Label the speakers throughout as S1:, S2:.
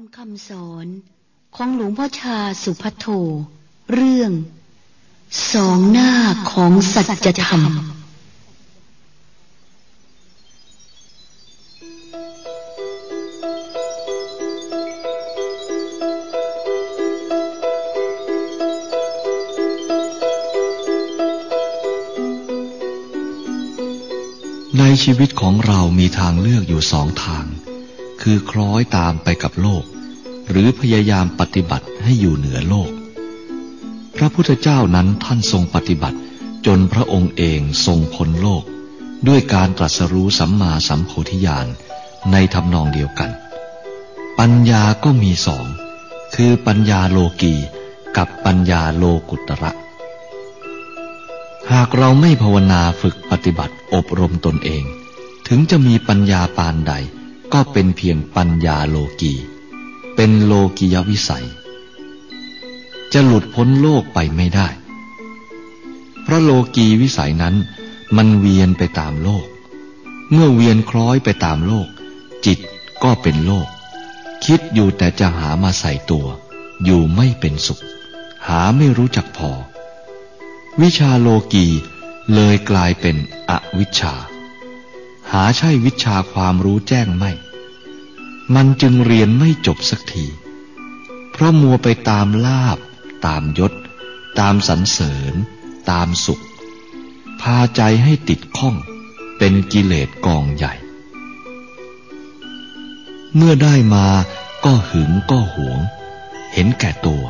S1: ำคำสอนของหลวงพ่อชาสุพัทโท เรื่อง สองหน้าของสัจธรรม
S2: ในชีวิตของเรามีทางเลือกอยู่สองทาง คือคล้อยตามไปกับโลก หรือพยายามปฏิบัติให้อยู่เหนือโลก พระพุทธเจ้านั้นท่านทรงปฏิบัติ จนพระองค์เองทรงพ้นโลก ด้วยการตรัสรู้สัมมาสัมโพธิญาณในทำนองเดียวกัน ปัญญาก็มีสอง คือปัญญาโลกีกับปัญญาโลกุตระ หากเราไม่ภาวนาฝึกปฏิบัติอบรมตนเอง ถึงจะมีปัญญาปานใด ก็เป็นเพียงปัญญาโลกี เป็นโลกิยวิสัย จะหลุดพ้นโลกไปไม่ได้ เพราะโลกีวิสัยนั้น มันเวียนไปตามโลก เมื่อเวียนคล้อยไปตามโลก จิตก็เป็นโลก คิดอยู่แต่จะหามาใส่ตัว อยู่ไม่เป็นสุข หาไม่รู้จักพอ วิชาโลกีเลยกลายเป็นอวิชชา หาใช่วิชาความรู้แจ้งไม่ มันจึงเรียนไม่จบสักที เพราะมัวไปตามลาบ ตามยศ ตามสรรเสริญ ตามสุข พาใจให้ติดข้อง เป็นกิเลสกองใหญ่ เมื่อได้มาก็หึงก็หวง เห็นแก่ตัว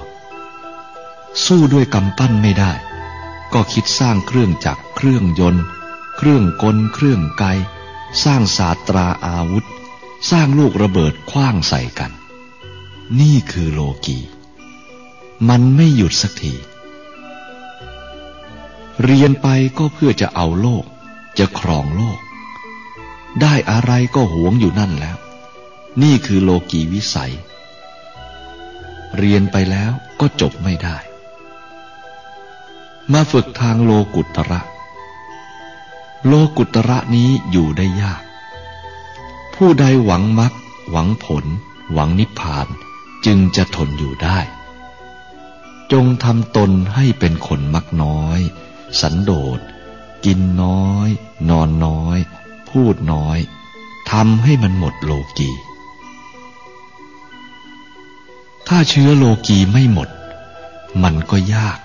S2: สู้ด้วยกำปั้นไม่ได้ ก็คิดสร้างเครื่องจักรเครื่องยนต์ เครื่องกลเครื่องไก สร้างศาสตราอาวุธ สร้างลูกระเบิดคว้างใส่กัน นี่คือโลกีมันไม่หยุดสักที เรียนไปก็เพื่อจะเอาโลก จะครองโลก ได้อะไรก็หวงอยู่นั่นแล้ว นี่คือโลกีวิสัย เรียนไปแล้วก็จบไม่ได้ มาฝึกทางโลกุตระ โลกุตระนี้อยู่ได้ยาก ผู้ใดหวังมรรคหวังผล หวังนิพพานจึงจะทนอยู่ได้ จงทำตนให้เป็นคนมักน้อย สันโดษ กินน้อย นอนน้อย พูดน้อยทำให้มันหมดโลกี ถ้าเชื้อโลกีไม่หมด มันก็ยาก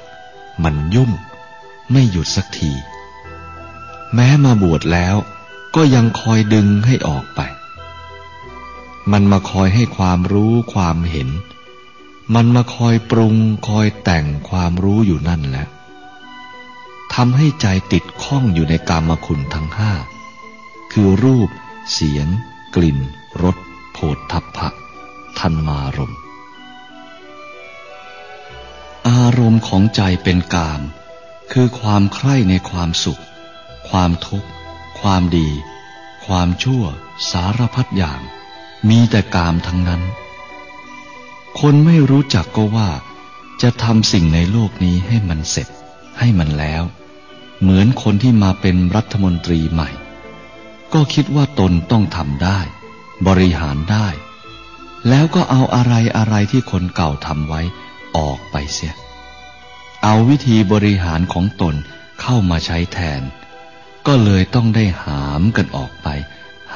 S2: มันยุ่งไม่หยุดสักที แม้มาบวชแล้ว ก็ยังคอยดึงให้ออกไป มันมาคอยให้ความรู้ความเห็น มันมาคอยปรุงคอยแต่งความรู้อยู่นั่นแหละทำให้ใจติดข้องอยู่ในกามคุณทั้งห้า คือรูป เสียง กลิ่น รสโผฏฐัพพะทันมารม อารมณ์ของใจเป็นกาม คือความใคร่ในความสุข ความทุกข์ ความดี ความชั่ว สารพัดอย่าง มีแต่กามทั้งนั้น คนไม่รู้จักก็ว่า จะทำสิ่งในโลกนี้ให้มันเสร็จ ให้มันแล้ว เหมือนคนที่มาเป็นรัฐมนตรีใหม่ ก็คิดว่าตนต้องทำได้ บริหารได้ แล้วก็เอาอะไรอะไรที่คนเก่าทำไว้ออกไปเสีย เอาวิธีบริหารของตนเข้ามาใช้แทน ก็เลยต้องได้หามกันออกไป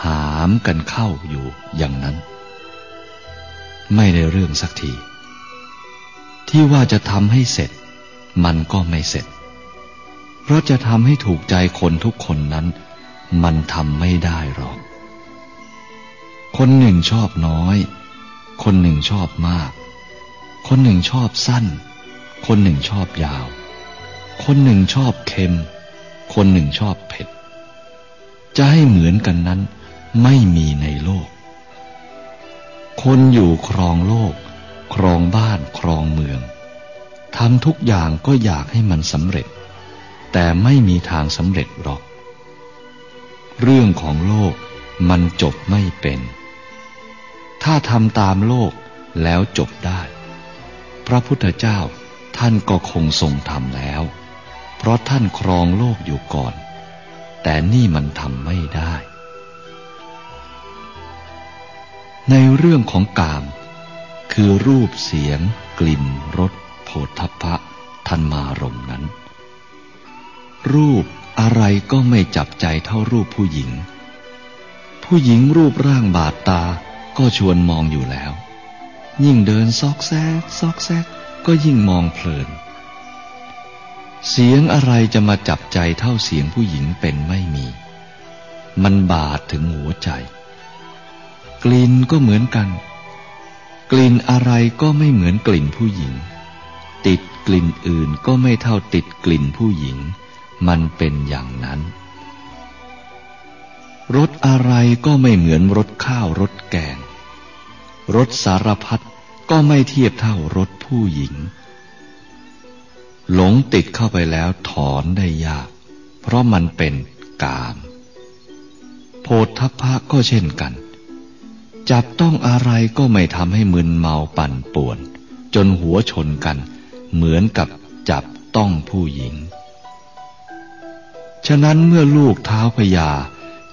S2: หามกันเข้าอยู่อย่างนั้น ไม่ได้เรื่องสักที ที่ว่าจะทำให้เสร็จ มันก็ไม่เสร็จ เพราะจะทำให้ถูกใจคนทุกคนนั้น มันทำไม่ได้หรอก คนหนึ่งชอบน้อย คนหนึ่งชอบมาก คนหนึ่งชอบสั้น คนหนึ่งชอบยาว คนหนึ่งชอบเค็ม คนหนึ่งชอบเผ็ด จะให้เหมือนกันนั้นไม่มีในโลก คนอยู่ครองโลก ครองบ้านครองเมืองทำทุกอย่างก็อยากให้มันสำเร็จ แต่ไม่มีทางสำเร็จหรอก เรื่องของโลกมันจบไม่เป็น ถ้าทำตามโลกแล้วจบได้ พระพุทธเจ้าท่านก็คงทรงทำแล้ว เพราะท่านครองโลกอยู่ก่อน แต่นี่มันทำไม่ได้ ในเรื่องของกาม คือรูปเสียง กลิ่นรสโผฏฐพะทันมารมนั้น รูปอะไรก็ไม่จับใจเท่ารูปผู้หญิง ผู้หญิงรูปร่างบาดตาก็ชวนมองอยู่แล้ว ยิ่งเดินซอกแซกซอกแซกก็ยิ่งมองเพลิน เสียงอะไรจะมาจับใจเท่าเสียงผู้หญิงเป็นไม่มี มันบาดถึงหัวใจ กลิ่นก็เหมือนกัน กลิ่นอะไรก็ไม่เหมือนกลิ่นผู้หญิง ติดกลิ่นอื่นก็ไม่เท่าติดกลิ่นผู้หญิง มันเป็นอย่างนั้นรสอะไรก็ไม่เหมือนรสข้าวรสแกงรสสารพัดก็ไม่เทียบเท่ารสผู้หญิง หลงติดเข้าไปแล้วถอนได้ยาก เพราะมันเป็นกาม โพธพะก็เช่นกัน จับต้องอะไรก็ไม่ทำให้มึนเมาปั่นป่วน จนหัวชนกัน เหมือนกับจับต้องผู้หญิง ฉะนั้นเมื่อลูกเท้าพยา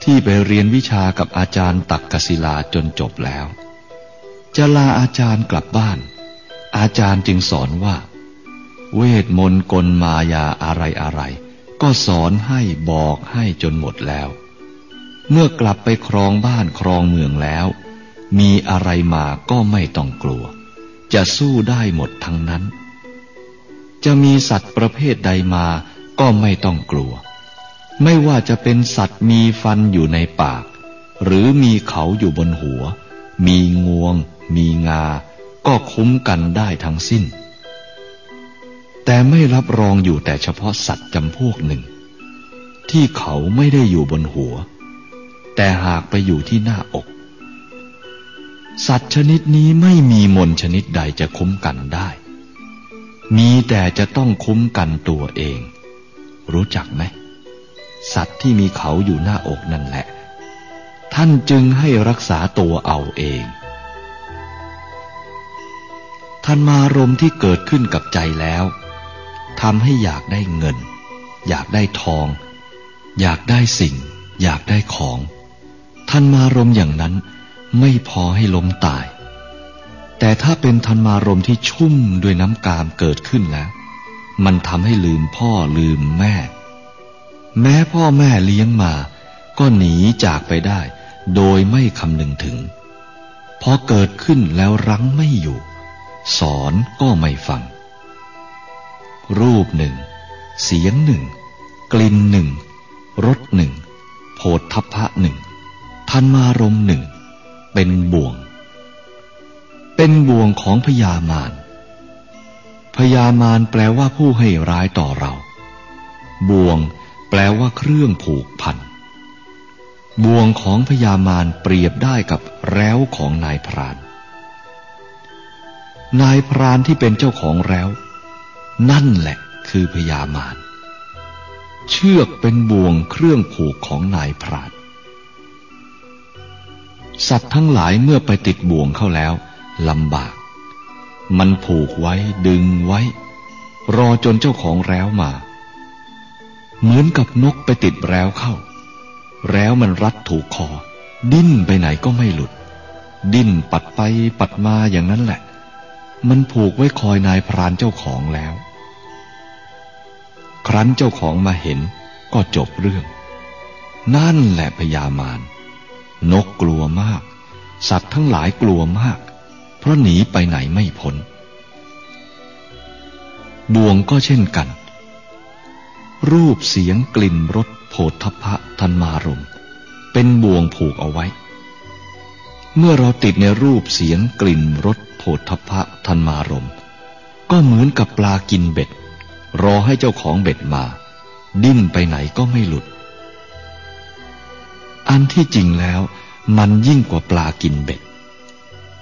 S2: ที่ไปเรียนวิชากับอาจารย์ตักกศิลาจนจบแล้ว จะลาอาจารย์กลับบ้าน อาจารย์จึงสอนว่า เวทมนต์กลมายาอะไรอะไร ก็สอนให้บอกให้จนหมดแล้ว เมื่อกลับไปครองบ้านครองเมืองแล้ว มีอะไรมาก็ไม่ต้องกลัว จะสู้ได้หมดทั้งนั้น จะมีสัตว์ประเภทใดมาก็ไม่ต้องกลัว ไม่ว่าจะเป็นสัตว์มีฟันอยู่ในปาก หรือมีเขาอยู่บนหัว มีงวง มีงา ก็คุ้มกันได้ทั้งสิ้น แต่ไม่รับรองอยู่แต่เฉพาะสัตว์จำพวกหนึ่ง ที่เขาไม่ได้อยู่บนหัว แต่หากไปอยู่ที่หน้าอก สัตว์ชนิดนี้ไม่มีมนชนิดใดจะคุ้มกันได้ มีแต่จะต้องคุ้มกันตัวเอง รู้จักไหม สัตว์ที่มีเขาอยู่หน้าอกนั่นแหละ ท่านจึงให้รักษาตัวเอาเองท่านมารมที่เกิดขึ้นกับใจแล้ว ทำให้อยากได้เงิน อยากได้ทอง อยากได้สิ่ง อยากได้ของท่านมารมอย่างนั้นไม่พอให้ล้มตาย แต่ถ้าเป็นทันมารมที่ชุ่มด้วยน้ำกามเกิดขึ้นแล้ว มันทำให้ลืมพ่อลืมแม่ แม้พ่อแม่เลี้ยงมา ก็หนีจากไปได้ โดยไม่คำนึงถึง พอเกิดขึ้นแล้วรั้งไม่อยู่ สอนก็ไม่ฟัง รูปหนึ่ง เสียงหนึ่ง กลิ่นหนึ่งรสหนึ่งโผฏฐัพพะหนึ่งทันมารมหนึ่ง เป็นบ่วง เป็นบ่วงของพญามารพญามารแปลว่าผู้ให้ร้ายต่อเรา บ่วง แปลว่าเครื่องผูกพัน บ่วงของพญามารเปรียบได้กับแร้วของนายพราน นายพรานที่เป็นเจ้าของแร้ว นั่นแหละคือพญามารเชือกเป็นบ่วงเครื่องผูกของนายพรานสัตว์ทั้งหลายเมื่อไปติดบ่วงเข้าแล้วลำบาก มันผูกไว้ดึงไว้ รอจนเจ้าของแร้วมา เหมือนกับนกไปติดแร้วเข้าแร้วมันรัดถูกคอ ดิ้นไปไหนก็ไม่หลุด ดิ้นปัดไปปัดมาอย่างนั้นแหละ มันผูกไว้คอยนายพรานเจ้าของแล้ว ครั้นเจ้าของมาเห็นก็จบเรื่อง นั่นแหละพญามารนกกลัวมาก สัตว์ทั้งหลายกลัวมาก เพราะหนีไปไหนไม่พ้นบ่วงก็เช่นกัน รูปเสียงกลิ่นรสโผฏฐพะทันมารม เป็นบ่วงผูกเอาไว้ เมื่อเราติดในรูปเสียงกลิ่นรสโผฏฐพะทันมารม ก็เหมือนกับปลากินเบ็ด รอให้เจ้าของเบ็ดมา ดิ้นไปไหนก็ไม่หลุด อันที่จริงแล้วมันยิ่งกว่าปลากินเบ็ด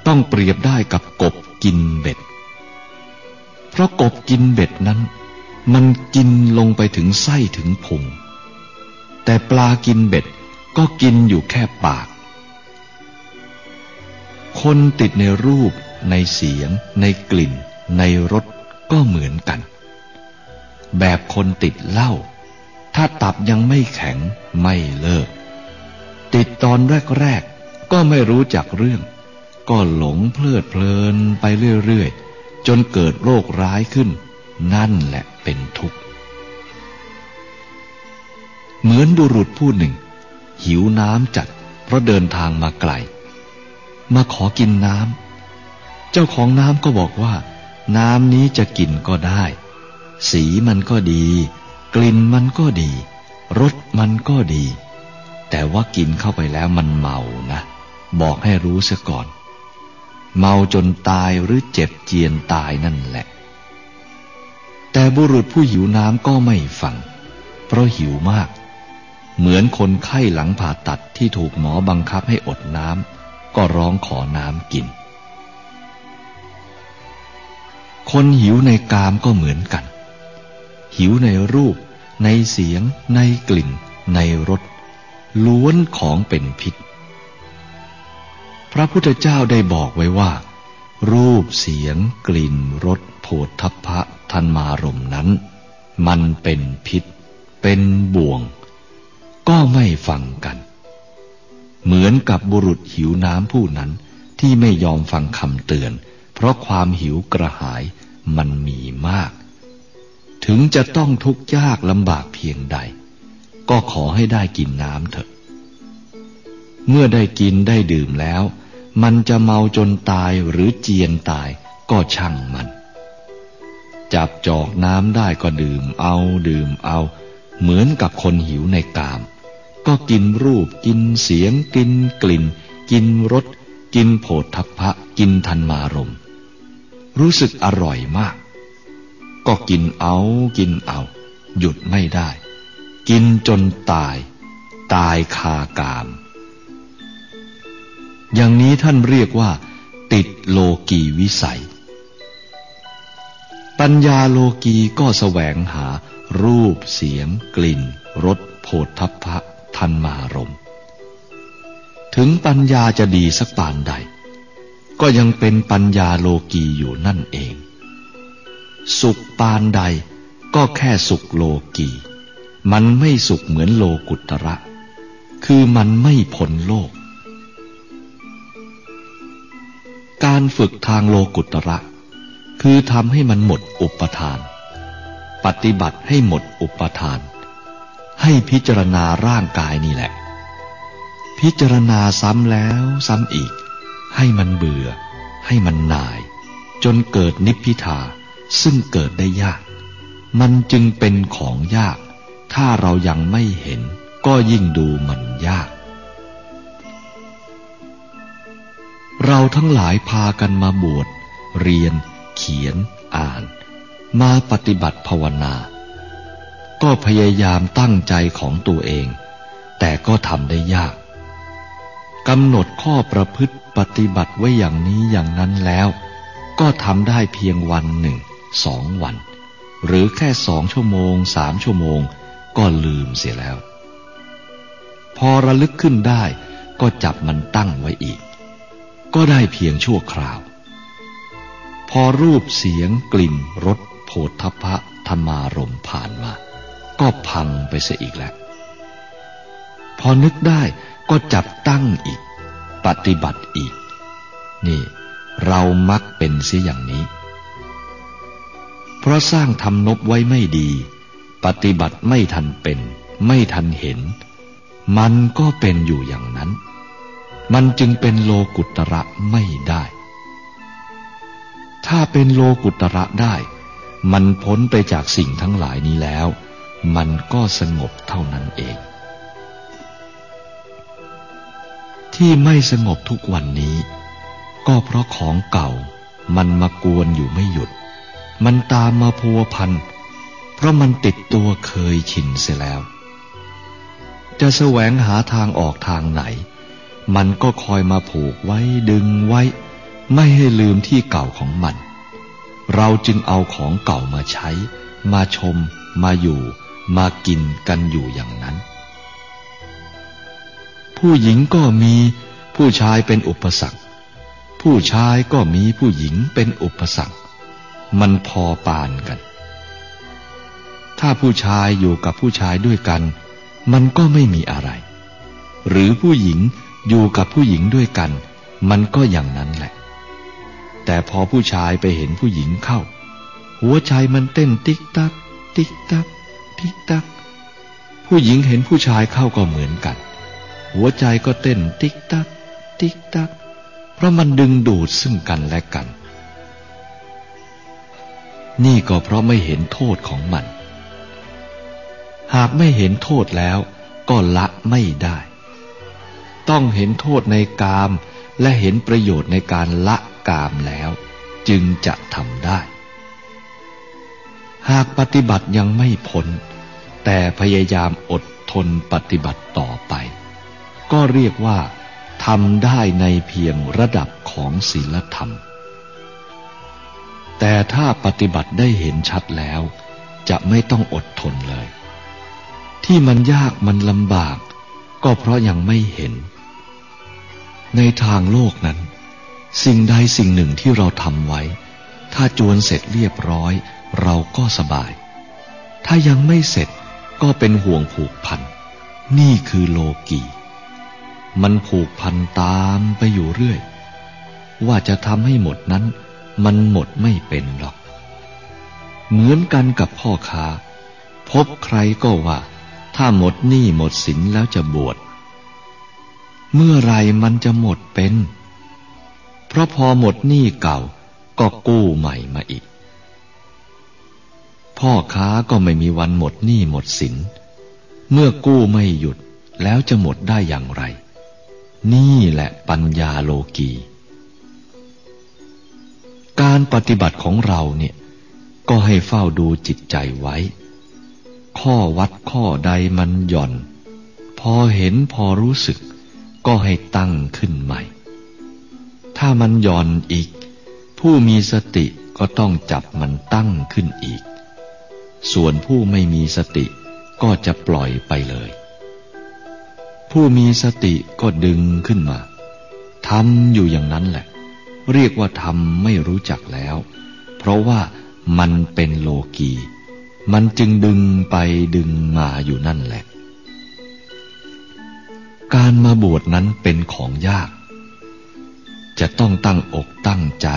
S2: ต้องเปรียบได้กับกบกินเบ็ด เพราะกบกินเบ็ดนั้น มันกินลงไปถึงไส้ถึงพุง แต่ปลากินเบ็ดก็กินอยู่แค่ปาก คนติดในรูป ในเสียง ในกลิ่น ในรสก็เหมือนกัน แบบคนติดเหล้าถ้าตับยังไม่แข็งไม่เลิก ติดตอนแรกๆ ก็ไม่รู้จักเรื่อง ก็หลงเพลิดเพลินไปเรื่อยๆ จนเกิดโรคร้ายขึ้น นั่นแหละเป็นทุกข์ เหมือนบุรุษผู้หนึ่ง หิวน้ำจัดเพราะเดินทางมาไกล มาขอกินน้ำเจ้าของน้ำก็บอกว่า น้ำนี้จะกินก็ได้ สีมันก็ดี กลิ่นมันก็ดี รสมันก็ดี แต่ว่ากินเข้าไปแล้วมันเมานะ บอกให้รู้ซะก่อน เมาจนตายหรือเจ็บเจียนตายนั่นแหละ แต่บุรุษผู้หิวน้ำก็ไม่ฟัง เพราะหิวมาก เหมือนคนไข้หลังผ่าตัดที่ถูกหมอบังคับให้อดน้ำก็ร้องขอน้ำกิน คนหิวในกามก็เหมือนกัน หิวในรูป ในเสียง ในกลิ่น ในรสล้วนของเป็นพิษ พระพุทธเจ้าได้บอกไว้ว่า รูปเสียง กลิ่นรสโผฏฐัพพะทันมารมนั้น มันเป็นพิษ เป็นบ่วง ก็ไม่ฟังกัน เหมือนกับบุรุษหิวน้ำผู้นั้นที่ไม่ยอมฟังคำเตือน เพราะความหิวกระหายมัน จะต้องทุกข์ยากลำบากเพียงใด ก็ขอให้ได้กินน้ำเถอะ เมื่อได้กินได้ดื่มแล้ว มันจะเมาจนตายหรือเจียนตายก็ช่างมัน จับจอกน้ำได้ก็ดื่มเอาดื่มเอา เหมือนกับคนหิวในกาม ก็กินรูปกินเสียงกินกลิ่น กินรสกินโผฏฐัพพะกินธรรมารมณ์ รู้สึกอร่อยมาก ก็กินเอากินเอา หยุดไม่ได้ กินจนตาย ตายคากาม อย่างนี้ท่านเรียกว่า ติดโลกีวิสัย ปัญญาโลกีก็แสวงหา รูปเสียง กลิ่นรสโผฏฐัพพะทันมารม ถึงปัญญาจะดีสักปานใด ก็ยังเป็นปัญญาโลกีอยู่นั่นเอง สุขปานใดก็แค่สุขโลกี มันไม่สุขเหมือนโลกุตระ คือมันไม่พ้นโลก การฝึกทางโลกุตระ คือทำให้มันหมดอุปทาน ปฏิบัติให้หมดอุปทาน ให้พิจารณาร่างกายนี่แหละ พิจารณาซ้ำแล้วซ้ำอีก ให้มันเบื่อ ให้มันนาย จนเกิดนิพพิทา ซึ่งเกิดได้ยาก มันจึงเป็นของยาก ถ้าเรายังไม่เห็น ก็ยิ่งดูมันยาก เราทั้งหลายพากันมาบวชเรียน เขียน อ่าน มาปฏิบัติภาวนา ก็พยายามตั้งใจของตัวเอง แต่ก็ทำได้ยากกำหนดข้อประพฤติปฏิบัติไว้อย่างนี้อย่างนั้นแล้ว ก็ทำได้เพียงวันหนึ่ง สองวัน หรือแค่สองชั่วโมงสามชั่วโมง ก็ลืมเสียแล้ว พอระลึกขึ้นได้ ก็จับมันตั้งไว้อีก ก็ได้เพียงชั่วคราว พอรูปเสียงกลิ่นรสโผฏฐพะธรรมารมผ่านมา ก็พังไปเสียอีกแล้ว พอนึกได้ก็จับตั้งอีก ปฏิบัติอีก นี่ เรามักเป็นเสียอย่างนี้ เพราะสร้างทำนบไว้ไม่ดี ปฏิบัติไม่ทันเป็น ไม่ทันเห็น มันก็เป็นอยู่อย่างนั้น มันจึงเป็นโลกุตระไม่ได้ ถ้าเป็นโลกุตระได้ มันพ้นไปจากสิ่งทั้งหลายนี้แล้ว มันก็สงบเท่านั้นเอง ที่ไม่สงบทุกวันนี้ ก็เพราะของเก่ามันมากวนอยู่ไม่หยุด มันตามมาพัวพัน เพราะมันติดตัวเคยชินเสียแล้ว จะแสวงหาทางออกทางไหน มันก็คอยมาผูกไว้ดึงไว้ ไม่ให้ลืมที่เก่าของมัน เราจึงเอาของเก่ามาใช้ มาชม มาอยู่ มากินกันอยู่อย่างนั้น ผู้หญิงก็มีผู้ชายเป็นอุปสรรค ผู้ชายก็มีผู้หญิงเป็นอุปสรรค มันพอปานกัน ถ้าผู้ชายอยู่กับผู้ชายด้วยกัน มันก็ไม่มีอะไร หรือผู้หญิงอยู่กับผู้หญิงด้วยกัน มันก็อย่างนั้นแหละ แต่พอผู้ชายไปเห็นผู้หญิงเข้า หัวใจมันเต้นติ๊กตัก ติ๊กตัก ติ๊กตัก ผู้หญิงเห็นผู้ชายเข้าก็เหมือนกัน หัวใจก็เต้นติ๊กตัก ติ๊กตัก เพราะมันดึงดูดซึ่งกันและกัน นี่ก็เพราะไม่เห็นโทษของมัน หากไม่เห็นโทษแล้ว ก็ละไม่ได้ ต้องเห็นโทษในกาม และเห็นประโยชน์ในการละกามแล้ว จึงจะทำได้ หากปฏิบัติยังไม่พ้น แต่พยายามอดทนปฏิบัติต่อไป ก็เรียกว่าทำได้ในเพียงระดับของศีลธรรม แต่ถ้าปฏิบัติได้เห็นชัดแล้ว จะไม่ต้องอดทนเลย ที่มันยากมันลำบาก ก็เพราะยังไม่เห็น ในทางโลกนั้น สิ่งใดสิ่งหนึ่งที่เราทำไว้ ถ้าจวนเสร็จเรียบร้อย เราก็สบาย ถ้ายังไม่เสร็จก็เป็นห่วงผูกพัน นี่คือโลกีมันผูกพันตามไปอยู่เรื่อย ว่าจะทำให้หมดนั้น มันหมดไม่เป็นหรอก เหมือนกันกับพ่อค้า พบใครก็ว่า ถ้าหมดหนี้หมดสินแล้วจะบวช เมื่อไรมันจะหมดเป็น เพราะพอหมดหนี้เก่าก็กู้ใหม่มาอีก พ่อค้าก็ไม่มีวันหมดหนี้หมดสิน เมื่อกู้ไม่หยุดแล้วจะหมดได้อย่างไร นี่แหละปัญญาโลกี การปฏิบัติของเราเนี่ย ก็ให้เฝ้าดูจิตใจไว้ ข้อวัดข้อใดมันหย่อน พอเห็นพอรู้สึก ก็ให้ตั้งขึ้นใหม่ ถ้ามันหย่อนอีก ผู้มีสติก็ต้องจับมันตั้งขึ้นอีก ส่วนผู้ไม่มีสติก็จะปล่อยไปเลย ผู้มีสติก็ดึงขึ้นมาทำอยู่อย่างนั้นแหละ เรียกว่าทำไม่รู้จักแล้ว เพราะว่ามันเป็นโลกี มันจึงดึงไปดึงมาอยู่นั่นแหละ การมาบวชนั้นเป็นของยาก จะต้องตั้งอกตั้งใจ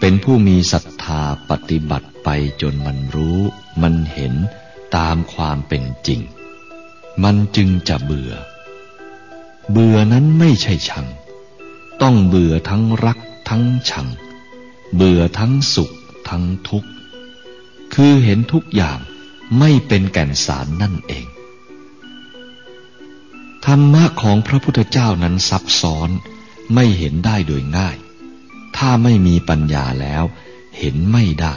S2: เป็นผู้มีศรัทธาปฏิบัติไปจนมันรู้ มันเห็นตามความเป็นจริง มันจึงจะเบื่อ เบื่อนั้นไม่ใช่ชัง ต้องเบื่อทั้งรัก ทั้งชัง เบื่อทั้งสุขทั้งทุกข์ คือเห็นทุกอย่างไม่เป็นแก่นสารนั่นเอง ธรรมะของพระพุทธเจ้านั้นซับซ้อนไม่เห็นได้โดยง่าย ถ้าไม่มีปัญญาแล้ว เห็นไม่ได้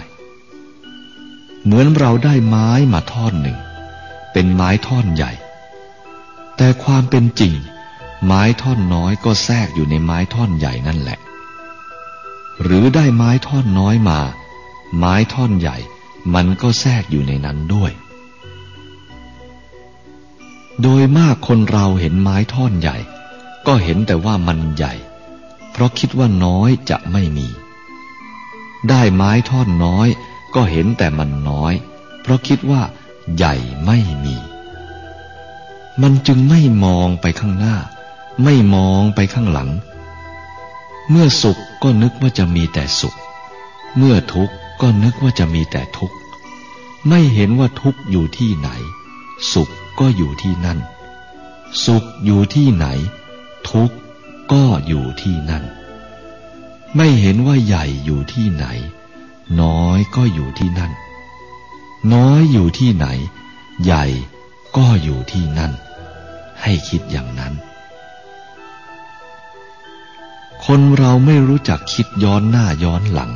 S2: เหมือนเราได้ไม้มาท่อนหนึ่ง เป็นไม้ท่อนใหญ่ แต่ความเป็นจริง ไม้ท่อนน้อยก็แทรกอยู่ในไม้ท่อนใหญ่นั่นแหละ หรือได้ไม้ท่อนน้อยมา ไม้ท่อนใหญ่ มันก็แทรกอยู่ในนั้นด้วย โดยมากคนเราเห็นไม้ท่อนใหญ่ ก็เห็นแต่ว่ามันใหญ่ เพราะคิดว่าน้อยจะไม่มี ได้ไม้ท่อนน้อย ก็เห็นแต่มันน้อย เพราะคิดว่า ใหญ่ไม่มี มันจึงไม่มองไปข้างหน้า ไม่มองไปข้างหลัง เมื่อสุขก็นึกว่าจะมีแต่สุข เมื่อทุกข์ก็นึกว่าจะมีแต่ทุกข์ ไม่เห็นว่าทุกข์อยู่ที่ไหน สุขก็อยู่ที่นั่น สุขอยู่ที่ไหน ทุกข์ก็อยู่ที่นั่น ไม่เห็นว่าใหญ่อยู่ที่ไหน น้อยก็อยู่ที่นั่น น้อยอยู่ที่ไหน ใหญ่ก็อยู่ที่นั่น ให้คิดอย่างนั้น คนเราไม่รู้จักคิดย้อนหน้าย้อนหลัง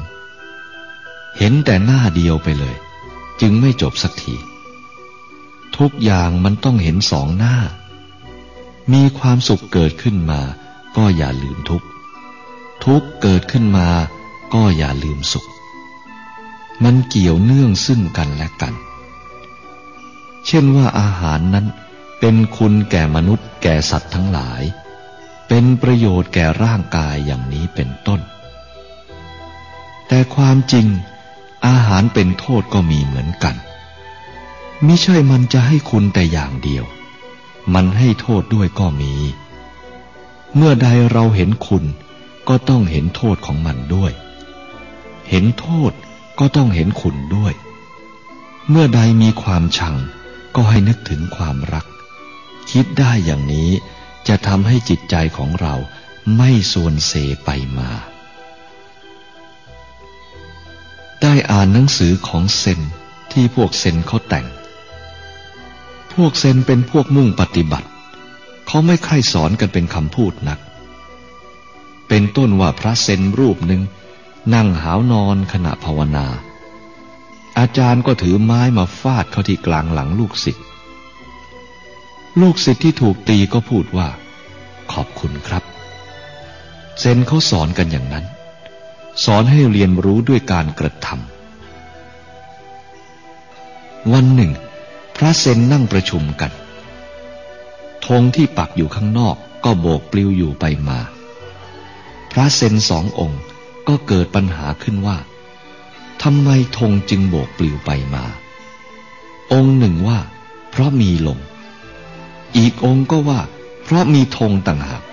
S2: เห็นแต่หน้าเดียวไปเลย จึงไม่จบสักที ทุกอย่างมันต้องเห็นสองหน้า มีความสุขเกิดขึ้นมา ก็อย่าลืมทุก ทุกเกิดขึ้นมา ก็อย่าลืมสุข มันเกี่ยวเนื่องซึ่งกันและกัน เช่นว่าอาหารนั้นเป็นคุณแก่มนุษย์แก่สัตว์ทั้งหลาย เป็นประโยชน์แก่ร่างกายอย่างนี้เป็นต้น แต่ความจริงอาหารเป็นโทษก็มีเหมือนกัน มิใช่มันจะให้คุณแต่อย่างเดียว มันให้โทษด้วยก็มี เมื่อใดเราเห็นคุณก็ต้องเห็นโทษของมันด้วย เห็นโทษก็ต้องเห็นคุณด้วย เมื่อใดมีความชังก็ให้นึกถึงความรัก คิดได้อย่างนี้ จะทำให้จิตใจของเราไม่ส่วนเสไปมา ได้อ่านหนังสือของเซนที่พวกเซนเขาแต่ง พวกเซนเป็นพวกมุ่งปฏิบัติ เขาไม่ใคร่สอนกันเป็นคำพูดนัก เป็นต้นว่าพระเซนรูปหนึ่งนั่งหาวนอนขณะภาวนา อาจารย์ก็ถือไม้มาฟาดเขาที่กลางหลังลูกศิษย์ ลูกศิษย์ที่ถูกตีก็พูดว่า ขอบคุณครับเซนเขาสอนกันอย่างนั้น สอนให้เรียนรู้ด้วยการกระทำวันหนึ่ง พระเซนนั่งประชุมกันธงที่ปักอยู่ข้างนอกก็โบกปลิวอยู่ไปมา พระเซนสององค์ก็เกิดปัญหาขึ้นว่าทำไมธงจึงโบกปลิวไปมา องค์หนึ่งว่า เพราะมีลม อีกองค์ก็ว่า เพราะมีธงต่างหาก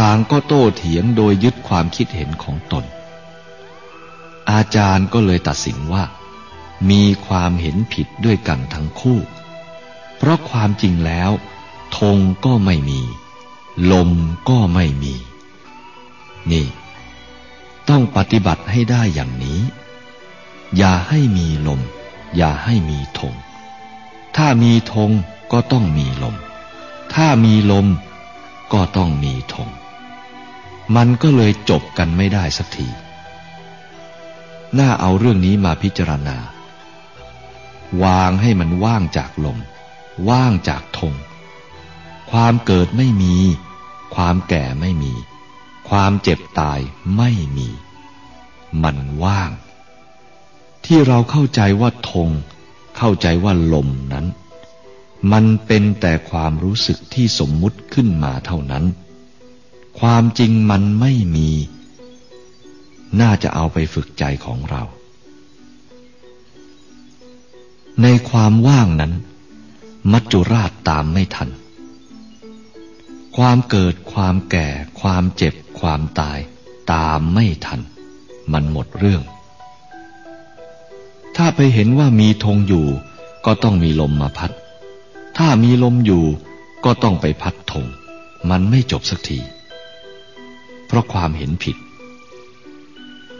S2: ต่างก็โต้เถียงโดยยึดความคิดเห็นของตน อาจารย์ก็เลยตัดสินว่า มีความเห็นผิดด้วยกันทั้งคู่ เพราะความจริงแล้วธงก็ไม่มี ลมก็ไม่มี นี่ ต้องปฏิบัติให้ได้อย่างนี้ อย่าให้มีลม อย่าให้มีธง ถ้ามีธงก็ต้องมีลม ถ้ามีลมก็ต้องมีธง มันก็เลยจบกันไม่ได้สักที น่าเอาเรื่องนี้มาพิจารณา วางให้มันว่างจากลม ว่างจากธง ความเกิดไม่มี ความแก่ไม่มี ความเจ็บตายไม่มี มันว่าง ที่เราเข้าใจว่าธง เข้าใจว่าลมนั้น มันเป็นแต่ความรู้สึกที่สมมุติขึ้นมาเท่านั้น ความจริงมันไม่มี น่าจะเอาไปฝึกใจของเรา ในความว่างนั้น มัจจุราชตามไม่ทัน ความเกิดความแก่ ความเจ็บ ความตาย ตามไม่ทัน มันหมดเรื่อง ถ้าไปเห็นว่ามีธงอยู่ ก็ต้องมีลมมาพัด ถ้ามีลมอยู่ ก็ต้องไปพัดธง มันไม่จบสักที เพราะความเห็นผิด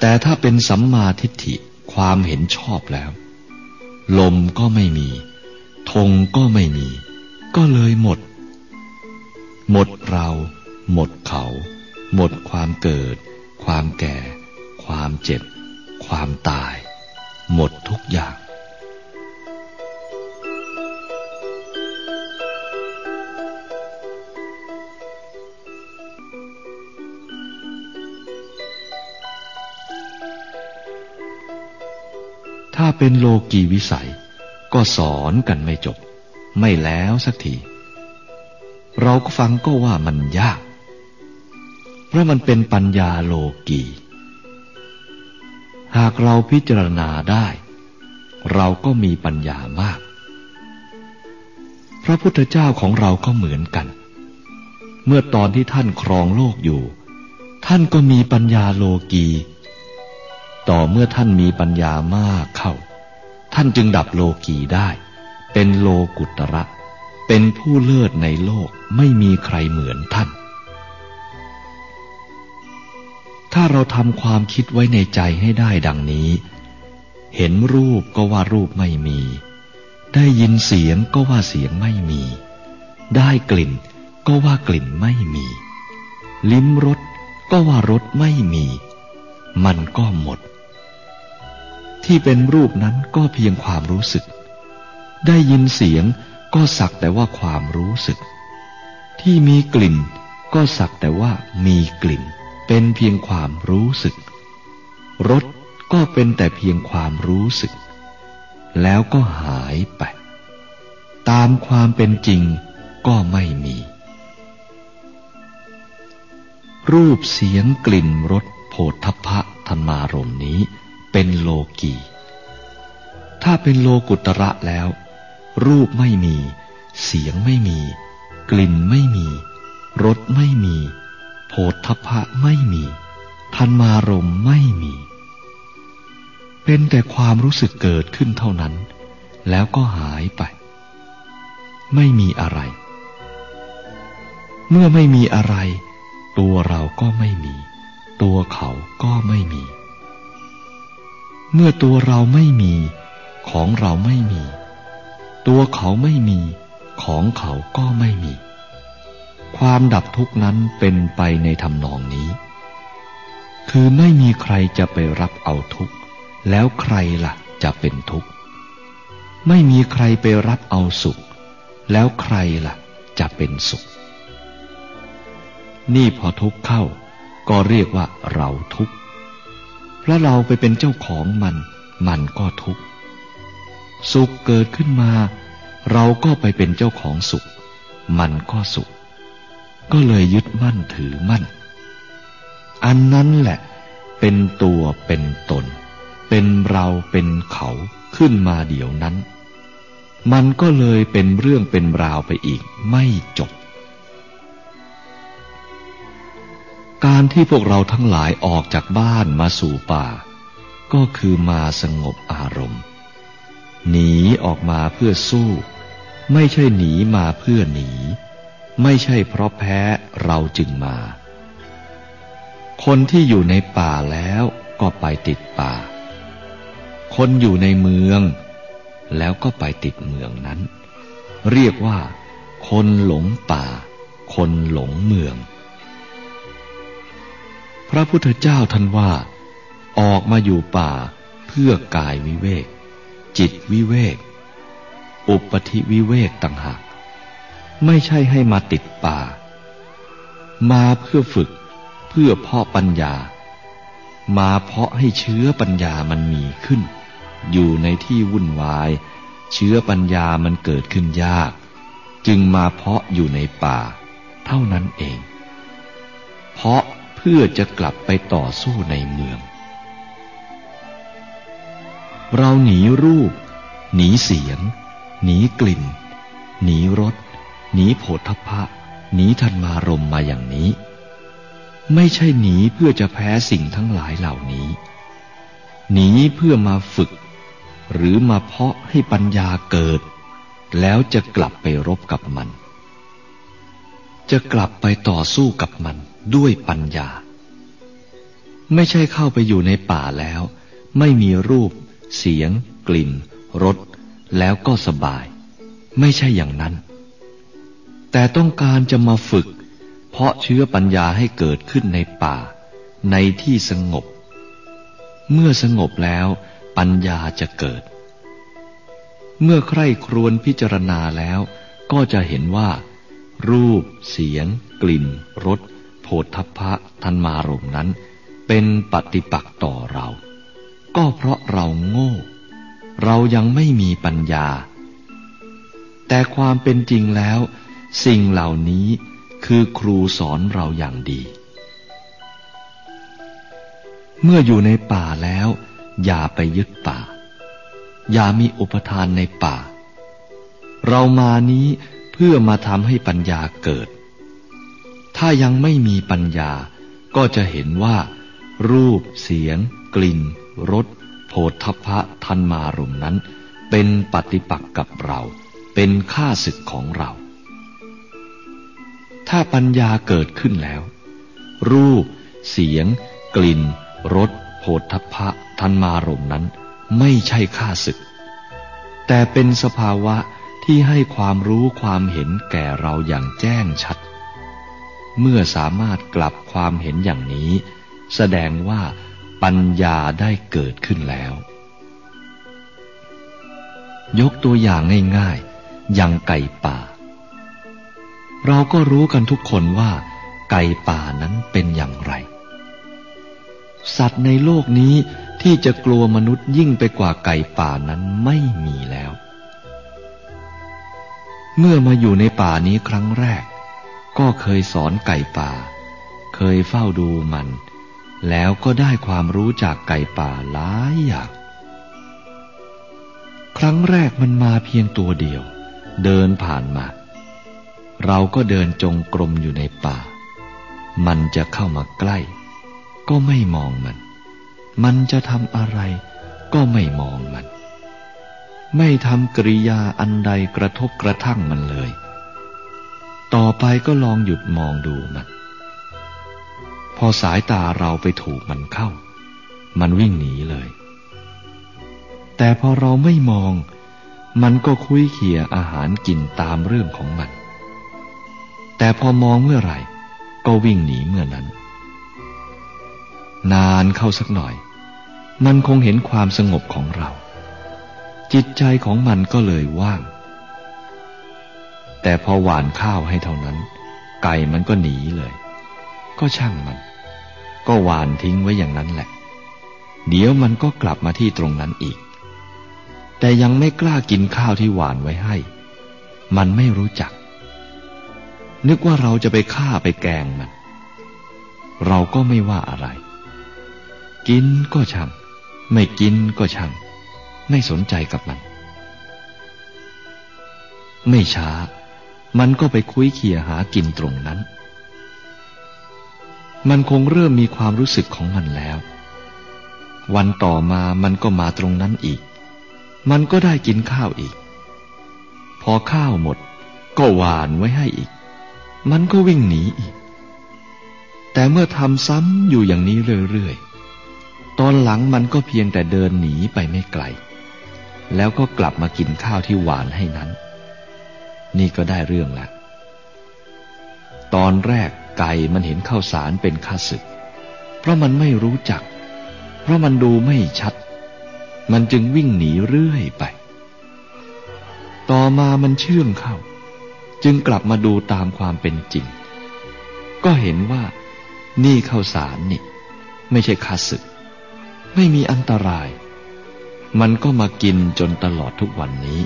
S2: แต่ถ้าเป็นสัมมาทิฏฐิความเห็นชอบแล้ว ลมก็ไม่มีธงก็ไม่มี ก็เลยหมด หมดเรา หมดเขา หมดความเกิด ความแก่ ความเจ็บ ความตาย หมดทุกอย่าง ถ้าเป็นโลกีวิสัย ก็สอนกันไม่จบ ไม่แล้วสักที เราก็ฟังก็ว่ามันยาก เพราะมันเป็นปัญญาโลกี หากเราพิจารณาได้ เราก็มีปัญญามาก พระพุทธเจ้าของเราก็เหมือนกัน เมื่อตอนที่ท่านครองโลกอยู่ ท่านก็มีปัญญาโลกี ต่อเมื่อท่านมีปัญญามากเข้า ท่านจึงดับโลกีได้ เป็นโลกุตระ เป็นผู้เลิศในโลกไม่มีใครเหมือนท่าน ถ้าเราทำความคิดไว้ในใจให้ได้ดังนี้ เห็นรูปก็ว่ารูปไม่มี ได้ยินเสียงก็ว่าเสียงไม่มี ได้กลิ่นก็ว่ากลิ่นไม่มี ลิ้มรสก็ว่ารสไม่มี มันก็หมด ที่เป็นรูปนั้นก็เพียงความรู้สึก ได้ยินเสียงก็สักแต่ว่าความรู้สึก ที่มีกลิ่นก็สักแต่ว่ามีกลิ่น เป็นเพียงความรู้สึก รสก็เป็นแต่เพียงความรู้สึก แล้วก็หายไป ตามความเป็นจริงก็ไม่มี รูปเสียงกลิ่นรสโผฏฐพะธรรมารมนี้เป็นโลกีถ้าเป็นโลกุตระแล้ว รูปไม่มี เสียงไม่มี กลิ่นไม่มีรสไม่มี โพธพะไม่มีทันมารมไม่มี เป็นแต่ความรู้สึกเกิดขึ้นเท่านั้น แล้วก็หายไป ไม่มีอะไร เมื่อไม่มีอะไร ตัวเราก็ไม่มี ตัวเขาก็ไม่มี เมื่อตัวเราไม่มี ของเราไม่มี ตัวเขาไม่มี ของเขาก็ไม่มี ความดับทุกนั้นเป็นไปในทำนองนี้ คือไม่มีใครจะไปรับเอาทุกข์ แล้วใครละ่ะจะเป็นทุกข์ ไม่มีใครไปรับเอาสุข แล้วใครละ่ะจะเป็นสุข นี่พอทุกข์เข้า ก็เรียกว่าเราทุกข์ เพราะเราไปเป็นเจ้าของมัน มันก็ทุกข์ สุขเกิดขึ้นมา เราก็ไปเป็นเจ้าของสุข มันก็สุข ก็เลยยึดมั่นถือมั่น อันนั้นแหละเป็นตัวเป็นตน เป็นเราเป็นเขาขึ้นมาเดี๋ยวนั้น มันก็เลยเป็นเรื่องเป็นราวไปอีกไม่จบ การที่พวกเราทั้งหลายออกจากบ้านมาสู่ป่า ก็คือมาสงบอารมณ์ หนีออกมาเพื่อสู้ ไม่ใช่หนีมาเพื่อหนี ไม่ใช่เพราะแพ้เราจึงมา คนที่อยู่ในป่าแล้วก็ไปติดป่า คนอยู่ในเมือง แล้วก็ไปติดเมืองนั้น เรียกว่า คนหลงป่า คนหลงเมือง พระพุทธเจ้าท่านว่า ออกมาอยู่ป่าเพื่อกายวิเวก จิตวิเวก อุปธิวิเวกต่างหาก ไม่ใช่ให้มาติดป่า มาเพื่อฝึก เพื่อเพาะปัญญา มาเพาะให้เชื้อปัญญามันมีขึ้น อยู่ในที่วุ่นวาย เชื้อปัญญามันเกิดขึ้นยาก จึงมาเพาะอยู่ในป่า เท่านั้นเอง เพาะเพื่อจะกลับไปต่อสู้ในเมือง เราหนีรูป หนีเสียง หนีกลิ่น หนีรส หนีโผฏฐพะหนีธันมารมมาอย่างนี้ ไม่ใช่หนีเพื่อจะแพ้สิ่งทั้งหลายเหล่านี้ หนีเพื่อมาฝึก หรือมาเพาะให้ปัญญาเกิด แล้วจะกลับไปรบกับมัน จะกลับไปต่อสู้กับมันด้วยปัญญา ไม่ใช่เข้าไปอยู่ในป่าแล้ว ไม่มีรูป เสียง กลิ่นรสแล้วก็สบาย ไม่ใช่อย่างนั้น แต่ต้องการจะมาฝึก เพราะเชื้อปัญญาให้เกิดขึ้นในป่า ในที่สงบ เมื่อสงบแล้วปัญญาจะเกิด เมื่อใคร่ครวญพิจารณาแล้วก็จะเห็นว่า รูป เสียง กลิ่นรสโผฏฐพะทันมารมนั้น เป็นปฏิปักษ์ต่อเรา ก็เพราะเราโง่ เรายังไม่มีปัญญา แต่ความเป็นจริงแล้ว สิ่งเหล่านี้คือครูสอนเราอย่างดี เมื่ออยู่ในป่าแล้ว อย่าไปยึดป่า อย่ามีอุปทานในป่า เรามานี้เพื่อมาทำให้ปัญญาเกิด ถ้ายังไม่มีปัญญาก็จะเห็นว่า รูป เสียง กลิ่นรสโผฏฐพะทันมารมนั้น เป็นปฏิปักษ์กับเรา เป็นข้าศึกของเรา ถ้าปัญญาเกิดขึ้นแล้ว รูป เสียง กลิ่นรสโผฏฐพะทันมารมนั้น ไม่ใช่ข้าศึก แต่เป็นสภาวะที่ให้ความรู้ความเห็นแก่เราอย่างแจ้งชัด เมื่อสามารถกลับความเห็นอย่างนี้ แสดงว่าปัญญาได้เกิดขึ้นแล้ว ยกตัวอย่างง่ายๆ อย่างไก่ป่า เราก็รู้กันทุกคนว่า ไก่ป่านั้นเป็นอย่างไร สัตว์ในโลกนี้ที่จะกลัวมนุษย์ยิ่งไปกว่าไก่ป่านั้นไม่มีแล้ว เมื่อมาอยู่ในป่านี้ครั้งแรก ก็เคยสอนไก่ป่า เคยเฝ้าดูมัน แล้วก็ได้ความรู้จากไก่ป่าหลายอย่างครั้งแรกมันมาเพียงตัวเดียว เดินผ่านมา เราก็เดินจงกรมอยู่ในป่า มันจะเข้ามาใกล้ ก็ไม่มองมัน มันจะทำอะไร ก็ไม่มองมัน ไม่ทำกริยาอันใดกระทบกระทั่งมันเลย ต่อไปก็ลองหยุดมองดูมัน พอสายตาเราไปถูกมันเข้า มันวิ่งหนีเลย แต่พอเราไม่มอง มันก็คุยเขี่ยอาหารกินตามเรื่องของมัน แต่พอมองเมื่อไหร่ ก็วิ่งหนีเมื่อนั้น นานเข้าสักหน่อย มันคงเห็นความสงบของเรา จิตใจของมันก็เลยว่าง แต่พอหวานข้าวให้เท่านั้น ไก่มันก็หนีเลย ก็ช่างมัน ก็หวานทิ้งไว้อย่างนั้นแหละ เดี๋ยวมันก็กลับมาที่ตรงนั้นอีก แต่ยังไม่กล้ากินข้าวที่หวานไว้ให้ มันไม่รู้จัก นึกว่าเราจะไปฆ่าไปแกงมัน เราก็ไม่ว่าอะไร กินก็ช่าง ไม่กินก็ช่าง ไม่สนใจกับมัน ไม่ช้า มันก็ไปคุยเขี่ยหากินตรงนั้น มันคงเริ่มมีความรู้สึกของมันแล้ว วันต่อมามันก็มาตรงนั้นอีก มันก็ได้กินข้าวอีก พอข้าวหมดก็หวานไว้ให้อีก มันก็วิ่งหนีอีก แต่เมื่อทำซ้ำอยู่อย่างนี้เรื่อยๆ ตอนหลังมันก็เพียงแต่เดินหนีไปไม่ไกล แล้วก็กลับมากินข้าวที่หวานให้นั้น นี่ก็ได้เรื่องแล้ว ตอนแรกไก่มันเห็นข้าวสารเป็นข้าศึก เพราะมันไม่รู้จัก เพราะมันดูไม่ชัด มันจึงวิ่งหนีเรื่อยไป ต่อมามันเชื่องเข้า จึงกลับมาดูตามความเป็นจริง ก็เห็นว่านี่เข้าสารนี่ ไม่ใช่คาศึก ไม่มีอันตราย มันก็มากินจนตลอดทุกวันนี้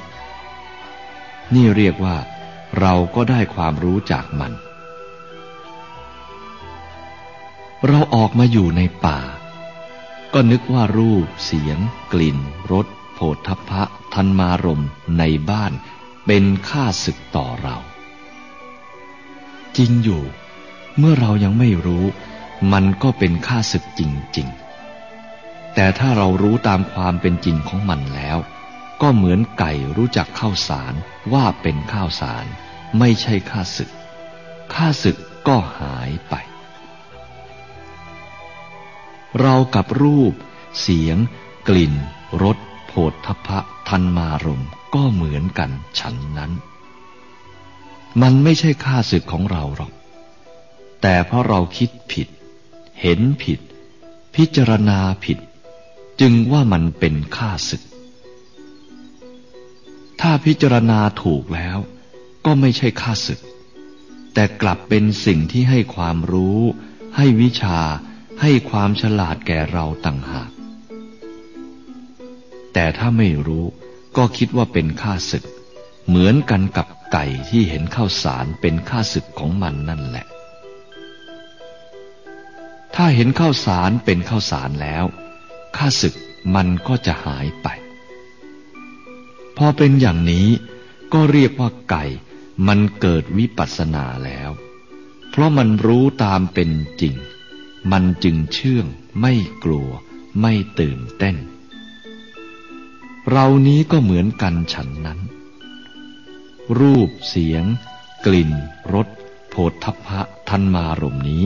S2: นี่เรียกว่า เราก็ได้ความรู้จากมัน เราออกมาอยู่ในป่า ก็นึกว่ารูป เสียง กลิ่นรสโผฏฐัพพะ ทันมารมในบ้านเป็นค่าศึกต่อเรา จริงอยู่ เมื่อเรายังไม่รู้ มันก็เป็นค่าศึกจริง ๆ แต่ถ้าเรารู้ตามความเป็นจริงของมันแล้ว ก็เหมือนไก่รู้จักข้าวสารว่าเป็นข้าวสาร ไม่ใช่ค่าศึกค่าศึกก็หายไป เรากับรูป เสียง กลิ่นรสโผฏฐพะทันมารมก็เหมือนกันฉันนั้น มันไม่ใช่ค่าศึกของเราหรอก แต่เพราะเราคิดผิด เห็นผิด พิจารณาผิด จึงว่ามันเป็นค่าศึก ถ้าพิจารณาถูกแล้ว ก็ไม่ใช่ค่าศึก แต่กลับเป็นสิ่งที่ให้ความรู้ ให้วิชา ให้ความฉลาดแก่เราต่างหาก แต่ถ้าไม่รู้ก็คิดว่าเป็นข้าศึก เหมือนกันกับ ไก่ที่เห็นข้าวสารเป็นข้าศึกของมันนั่นแหละ ถ้าเห็นข้าวสารเป็นข้าวสารแล้วข้าศึกมันก็จะหายไป พอเป็นอย่างนี้ก็เรียกว่าไก่มันเกิดวิปัสสนาแล้ว เพราะมันรู้ตามเป็นจริง มันจึงเชื่องไม่กลัว ไม่ตื่นเต้น เรานี้ก็เหมือนกันฉันนั้น รูป เสียง กลิ่นรสโผฏฐัพพะทันมารมนี้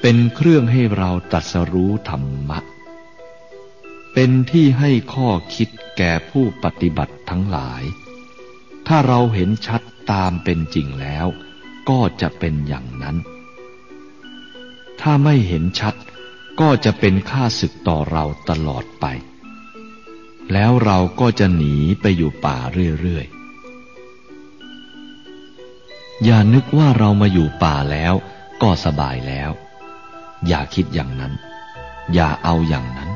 S2: เป็นเครื่องให้เราตัดสรู้ธรรมะ เป็นที่ให้ข้อคิดแก่ผู้ปฏิบัติทั้งหลาย ถ้าเราเห็นชัดตามเป็นจริงแล้ว ก็จะเป็นอย่างนั้น ถ้าไม่เห็นชัดก็จะเป็นค่าศึกต่อเราตลอดไป แล้วเราก็จะหนีไปอยู่ป่าเรื่อยๆ อย่านึกว่าเรามาอยู่ป่าแล้ว ก็สบายแล้ว อย่าคิดอย่างนั้น อย่าเอาอย่างนั้น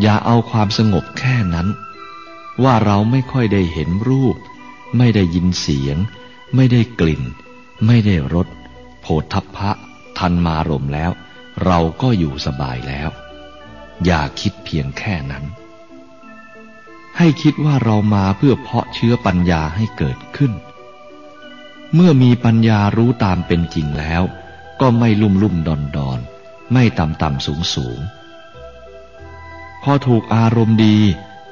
S2: อย่าเอาความสงบแค่นั้น ว่าเราไม่ค่อยได้เห็นรูป ไม่ได้ยินเสียง ไม่ได้กลิ่น ไม่ได้รสโผฏฐัพพะ ทันมารมแล้ว เราก็อยู่สบายแล้ว อย่าคิดเพียงแค่นั้น ให้คิดว่าเรามาเพื่อเพาะเชื้อปัญญาให้เกิดขึ้น เมื่อมีปัญญารู้ตามเป็นจริงแล้ว ก็ไม่ลุ่มลุ่มดอนดอนไม่ต่ำต่ำสูงสูงพอถูกอารมณ์ดี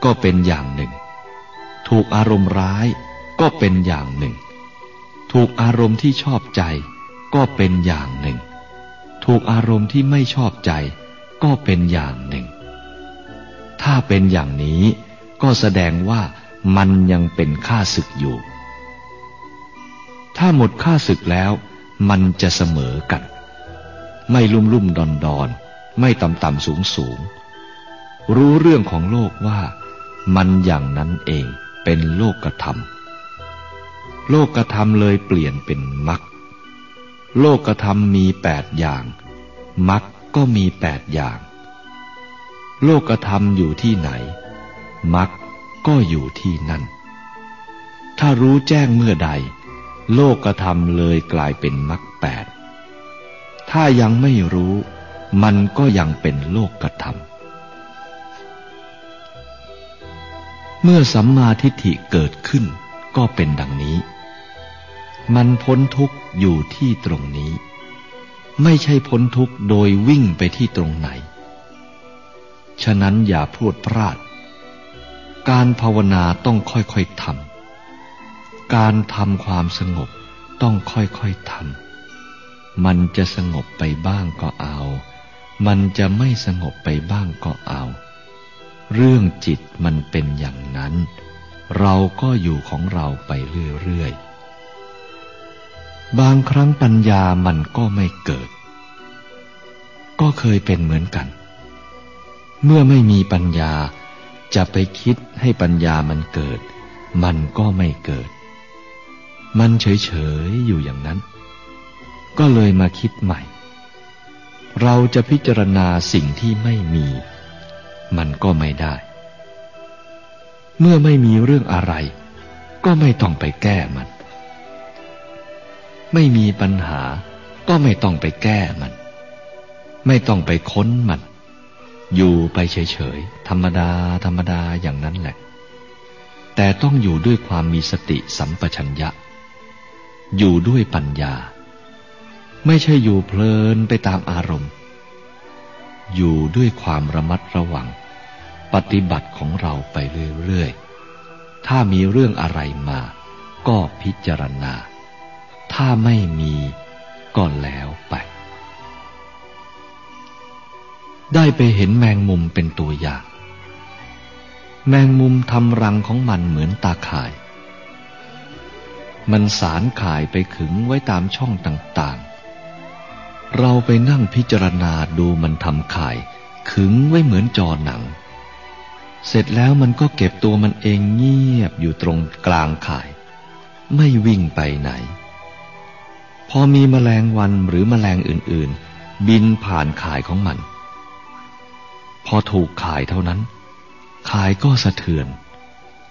S2: ก็เป็นอย่างหนึ่ง ถูกอารมณ์ร้ายก็เป็นอย่างหนึ่ง ถูกอารมณ์ที่ชอบใจก็เป็นอย่างหนึ่ง ถูกอารมณ์ที่ไม่ชอบใจก็เป็นอย่างหนึ่ง ถ้าเป็นอย่างนี้ก็แสดงว่ามันยังเป็นข้าศึกอยู่ ถ้าหมดข้าศึกแล้ว มันจะเสมอกัน ไม่ลุ่มลุ่มดอนดอนไม่ต่ำต่ำสูงสูง รู้เรื่องของโลกว่ามันอย่างนั้นเองเป็นโลกกระทำโลกกระทำเลยเปลี่ยนเป็นมรรคโลกกระทำมีแปดอย่างมรรคก็มีแปดอย่าง โลกกระทำอยู่ที่ไหนมรรคก็อยู่ที่นั่น ถ้ารู้แจ้งเมื่อใด โลกกระทำเลยกลายเป็นมรรคแปด ถ้ายังไม่รู้ มันก็ยังเป็นโลกกระทำเมื่อสัมมาทิฏฐิเกิดขึ้นก็เป็นดังนี้ มันพ้นทุกข์อยู่ที่ตรงนี้ ไม่ใช่พ้นทุกข์โดยวิ่งไปที่ตรงไหน ฉะนั้นอย่าพูดพลาด การภาวนาต้องค่อยๆทำ การทำความสงบต้องค่อยๆทำ มันจะสงบไปบ้างก็เอา มันจะไม่สงบไปบ้างก็เอา เรื่องจิตมันเป็นอย่างนั้น เราก็อยู่ของเราไปเรื่อยๆ บางครั้งปัญญามันก็ไม่เกิด ก็เคยเป็นเหมือนกัน เมื่อไม่มีปัญญาจะไปคิดให้ปัญญามันเกิด มันก็ไม่เกิด มันเฉยๆอยู่อย่างนั้น ก็เลยมาคิดใหม่ เราจะพิจารณาสิ่งที่ไม่มี มันก็ไม่ได้ เมื่อไม่มีเรื่องอะไร ก็ไม่ต้องไปแก้มัน ไม่มีปัญหา ก็ไม่ต้องไปแก้มัน ไม่ต้องไปค้นมัน อยู่ไปเฉยๆธรรมดาธรรมดาอย่างนั้นแหละแต่ต้องอยู่ด้วยความมีสติสัมปชัญญะ อยู่ด้วยปัญญา ไม่ใช่อยู่เพลินไปตามอารมณ์ อยู่ด้วยความระมัดระวัง ปฏิบัติของเราไปเรื่อยๆ ถ้ามีเรื่องอะไรมา ก็พิจารณา ถ้าไม่มีก็แล้วไป ได้ไปเห็นแมงมุมเป็นตัวอย่าง แมงมุมทำรังของมันเหมือนตาข่าย มันสารข่ายไปขึงไว้ตามช่องต่างๆ เราไปนั่งพิจารณาดูมันทำข่าย ขึงไว้เหมือนจอหนัง เสร็จแล้วมันก็เก็บตัวมันเองเงียบอยู่ตรงกลางข่าย ไม่วิ่งไปไหน พอมีแมลงวันหรือแมลงอื่นๆ บินผ่านข่ายของมัน พอถูกขายเท่านั้นขายก็สะเทือน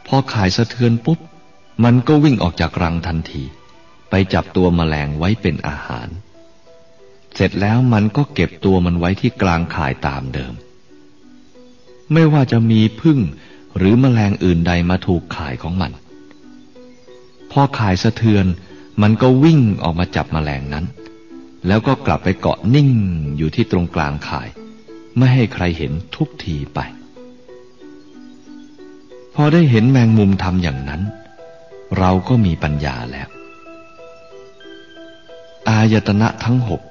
S2: พอขายสะเทือนปุ๊บ มันก็วิ่งออกจากรังทันที ไปจับตัวมแมลงไว้เป็นอาหาร เสร็จแล้วมันก็เก็บตัวมันไว้ที่กลางข่ายตามเดิม ไม่ว่าจะมีพึ่งหรือมแมลงอื่นใดมาถูกข่ายของมัน พอข่ายสะเทือน มันก็วิ่งออกมาจับมแมลงนั้น แล้วก็กลับไปเกาะนิ่งอยู่ที่ตรงกลางข่าย ไม่ให้ใครเห็นทุกทีไป พอได้เห็นแมงมุมทำอย่างนั้น เราก็มีปัญญาแล้ว อายตนะทั้งหก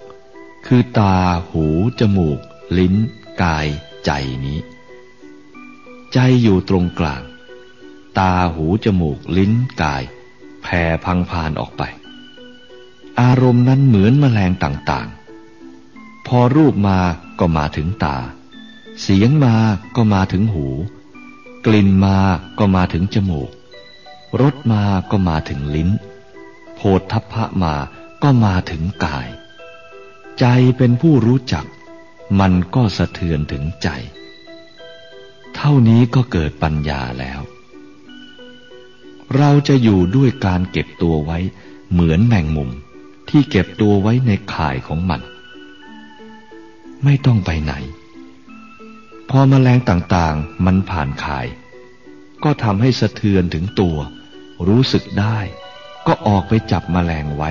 S2: คือตา หู จมูก ลิ้น กาย ใจนี้ ใจอยู่ตรงกลาง ตา หู จมูก ลิ้น กาย แผ่พังพานออกไป อารมณ์นั้นเหมือนแมลงต่างๆ พอรูปมาก็มาถึงตา เสียงมาก็มาถึงหู กลิ่นมาก็มาถึงจมูก รสมาก็มาถึงลิ้น โพธพะมาก็มาถึงกาย ใจเป็นผู้รู้จัก มันก็สะเทือนถึงใจ เท่านี้ก็เกิดปัญญาแล้ว เราจะอยู่ด้วยการเก็บตัวไว้เหมือนแมงมุมที่เก็บตัวไว้ในข่ายของมัน ไม่ต้องไปไหน พอมแมลงต่างๆ มันผ่านข่าย ก็ทำให้สะเทือนถึงตัว รู้สึกได้ ก็ออกไปจับมแมลงไว้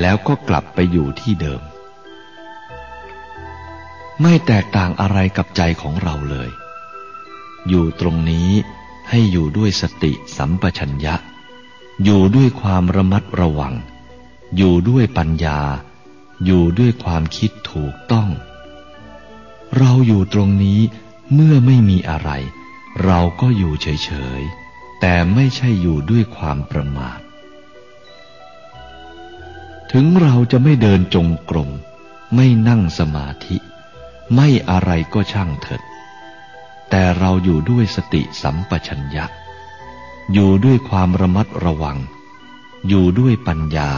S2: แล้วก็กลับไปอยู่ที่เดิม ไม่แตกต่างอะไรกับใจของเราเลย อยู่ตรงนี้ให้อยู่ด้วยสติสัมปชัญญะ อยู่ด้วยความระมัดระวัง อยู่ด้วยปัญญา อยู่ด้วยความคิดถูกต้อง เราอยู่ตรงนี้เมื่อไม่มีอะไร เราก็อยู่เฉยๆ แต่ไม่ใช่อยู่ด้วยความประมาท ถึงเราจะไม่เดินจงกรม ไม่นั่งสมาธิ ไม่อะไรก็ช่างเถิด แต่เราอยู่ด้วยสติสัมปชัญญะ อยู่ด้วยความระมัดระวัง อยู่ด้วยปัญญา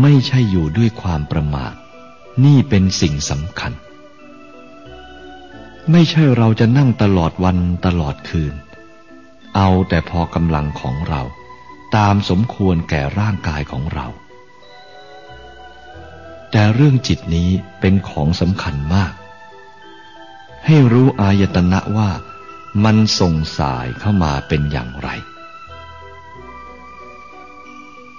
S2: ไม่ใช่อยู่ด้วยความประมาท นี่เป็นสิ่งสำคัญ ไม่ใช่เราจะนั่งตลอดวันตลอดคืน เอาแต่พอกำลังของเรา ตามสมควรแก่ร่างกายของเรา แต่เรื่องจิตนี้เป็นของสำคัญมาก ให้รู้อายตนะว่ามันส่งสายเข้ามาเป็นอย่างไร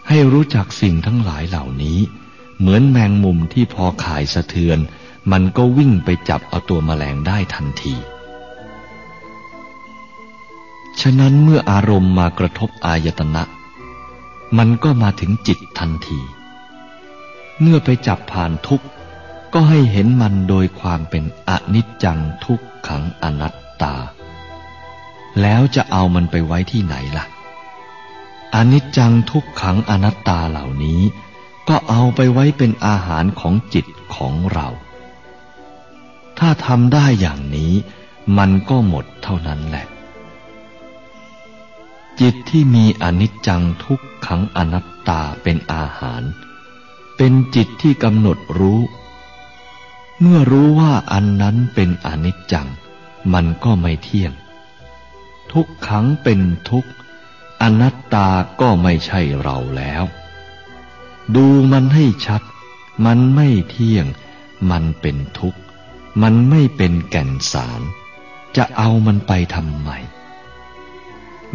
S2: ให้รู้จักสิ่งทั้งหลายเหล่านี้ เหมือนแมงมุมที่พอข่ายสะเทือน มันก็วิ่งไปจับเอาตัวมแมลงได้ทันที ฉะนั้นเมื่ออารมณ์มากระทบอายตนะ มันก็มาถึงจิตทันที เมื่อไปจับผ่านทุกข์ ก็ให้เห็นมันโดยความเป็นอนิจจังทุกขังอนัตตา แล้วจะเอามันไปไว้ที่ไหนล่ะ อนิจจังทุกขังอนัตตาเหล่านี้ ก็เอาไปไว้เป็นอาหารของจิตของเรา ถ้าทำได้อย่างนี้มันก็หมดเท่านั้นแหละ จิตที่มีอนิจจังทุกขังอนัตตาเป็นอาหาร เป็นจิตที่กำหนดรู้ เมื่อรู้ว่าอันนั้นเป็นอนิจจัง มันก็ไม่เที่ยง ทุกขังเป็นทุก อนัตตาก็ไม่ใช่เราแล้ว ดูมันให้ชัด มันไม่เที่ยง มันเป็นทุกข์ มันไม่เป็นแก่นสาร จะเอามันไปทำไม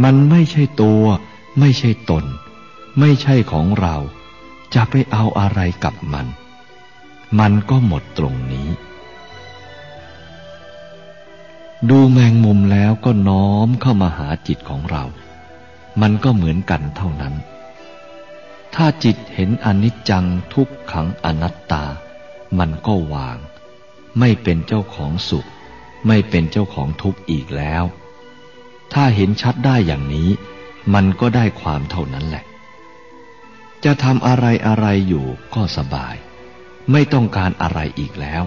S2: มันไม่ใช่ตัว ไม่ใช่ตน ไม่ใช่ของเรา จะไปเอาอะไรกับมัน มันก็หมดตรงนี้ ดูแมงมุมแล้วก็น้อมเข้ามาหาจิตของเรา มันก็เหมือนกันเท่านั้น ถ้าจิตเห็นอนิจจังทุกขังอนัตตา มันก็วาง ไม่เป็นเจ้าของสุข ไม่เป็นเจ้าของทุกข์อีกแล้ว ถ้าเห็นชัดได้อย่างนี้ มันก็ได้ความเท่านั้นแหละ จะทำอะไรอะไรอยู่ก็สบาย ไม่ต้องการอะไรอีกแล้ว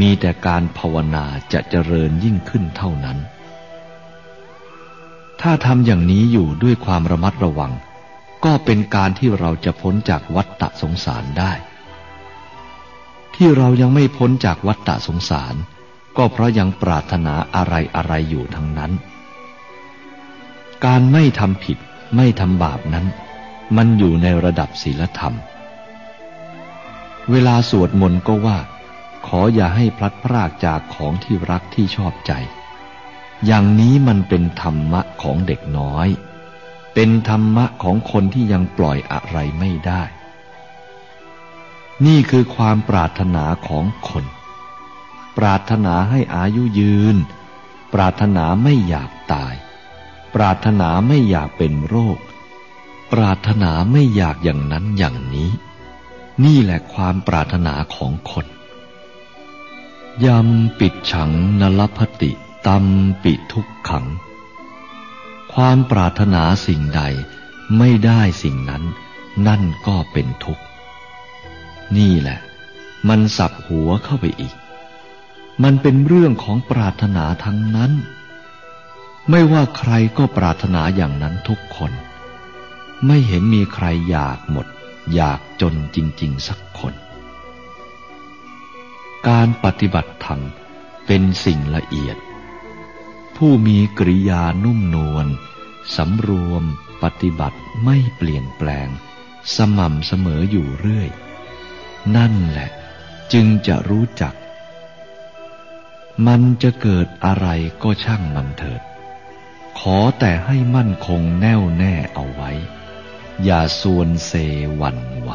S2: มีแต่การภาวนาจะเจริญยิ่งขึ้นเท่านั้น ถ้าทำอย่างนี้อยู่ด้วยความระมัดระวัง ก็เป็นการที่เราจะพ้นจากวัฏฏะสงสารได้ ที่เรายังไม่พ้นจากวัฏฏะสงสาร ก็เพราะยังปรารถนาอะไรอะไรอยู่ทั้งนั้น การไม่ทำผิดไม่ทำบาปนั้น มันอยู่ในระดับศีลธรรม เวลาสวดมนต์ก็ว่า ขออย่าให้พลัดพรากจากของที่รักที่ชอบใจ อย่างนี้มันเป็นธรรมะของเด็กน้อย เป็นธรรมะของคนที่ยังปล่อยอะไรไม่ได้ นี่คือความปรารถนาของคน ปรารถนาให้อายุยืน ปรารถนาไม่อยากตาย ปรารถนาไม่อยากเป็นโรค ปรารถนาไม่อยากอย่างนั้นอย่างนี้ นี่แหละความปรารถนาของคนยำปิดฉังนลพติตัมปิทุกขัง ความปรารถนาสิ่งใดไม่ได้สิ่งนั้น นั่นก็เป็นทุกข์ นี่แหละ มันสับหัวเข้าไปอีก มันเป็นเรื่องของปรารถนาทั้งนั้น ไม่ว่าใครก็ปรารถนาอย่างนั้นทุกคน ไม่เห็นมีใครอยากหมด อยากจนจริง ๆ สักคน การปฏิบัติธรรมเป็นสิ่งละเอียด ผู้มีกริยานุ่มนวลสำรวมปฏิบัติไม่เปลี่ยนแปลง สม่ำเสมออยู่เรื่อย นั่นแหละ จึงจะรู้จัก มันจะเกิดอะไรก็ช่างมันเถิด ขอแต่ให้มั่นคงแน่วแน่เอาไว้ อย่าส่วนเซวันไหว